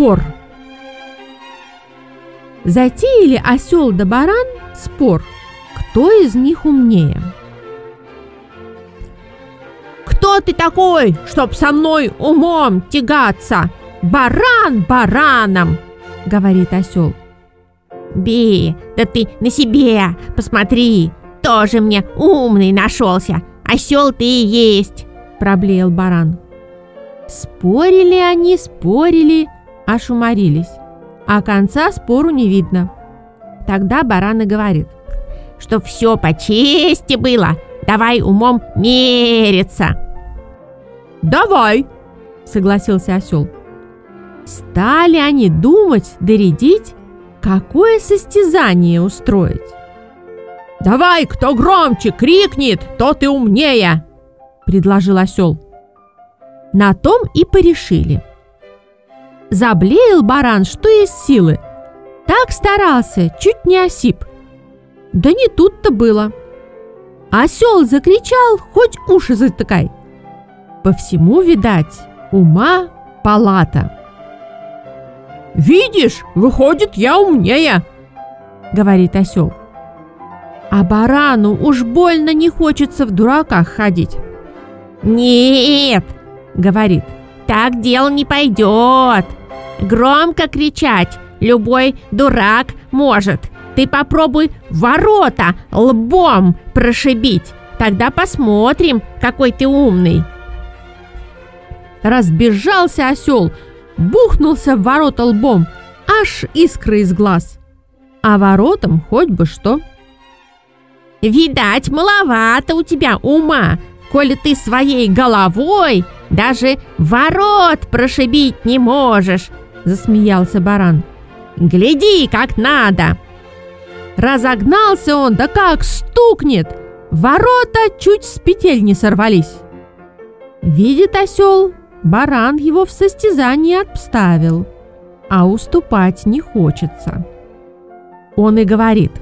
спор. Затеяли осел да баран спор, кто из них умнее. «Кто ты такой, чтоб со мной умом тягаться? Баран бараном!» — говорит осел. Би, да ты на себе посмотри, тоже мне умный нашелся, осел ты и есть, проблеял баран. Спорили они, спорили, аж уморились, а конца спору не видно. Тогда баран и говорит, что все по чести было, давай умом мериться. Давай, согласился осел. Стали они думать, доредить, какое состязание устроить. «Давай, кто громче крикнет, тот и умнее!» – предложил осел. На том и порешили. Заблеял баран, что есть силы. Так старался, чуть не осип. Да не тут-то было. Осел закричал, хоть уши затыкай. По всему, видать, ума палата. «Видишь, выходит, я умнее!» — говорит осел. А барану уж больно не хочется в дураках ходить. «Нет!» — говорит. «Так дело не пойдет! Громко кричать любой дурак может. Ты попробуй ворота лбом прошибить. Тогда посмотрим, какой ты умный!» Разбежался осел, бухнулся в ворота лбом, аж искры из глаз. А воротам хоть бы что. «Видать, маловато у тебя ума, коли ты своей головой даже ворот прошибить не можешь», — засмеялся баран. «Гляди, как надо!» Разогнался он, да как стукнет! Ворота чуть с петель не сорвались. Видит осел, Баран его в состязании обставил, а уступать не хочется. Он и говорит.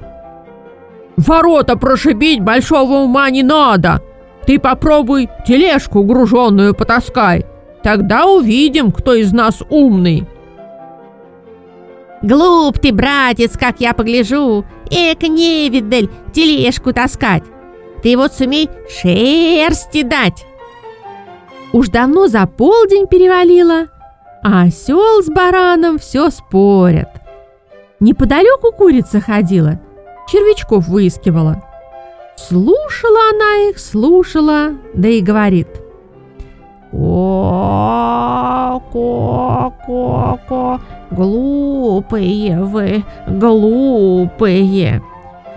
«Ворота прошибить большого ума не надо! Ты попробуй тележку груженную потаскай, тогда увидим, кто из нас умный!» «Глуп ты, братец, как я погляжу! Эка невидаль тележку таскать! Ты вот сумей шерсти дать!» Уж давно за полдень перевалило, а осел с бараном все спорят. Неподалеку курица ходила, червячков выискивала. Слушала она их, слушала, да и говорит. «Ко-ко-ко, глупые вы, глупые!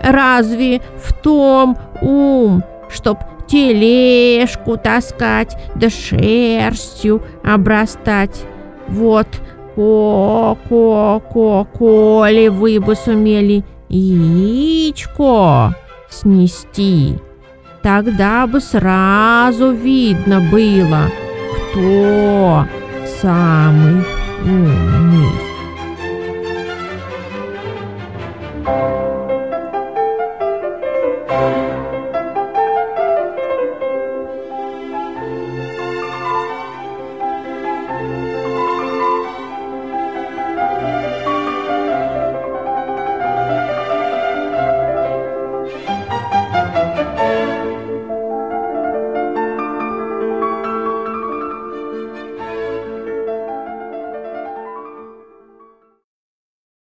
Разве в том ум, чтоб тележку таскать, да шерстью обрастать. Вот, ко-ко-ко, коли вы бы сумели яичко снести, тогда бы сразу видно было, кто самый.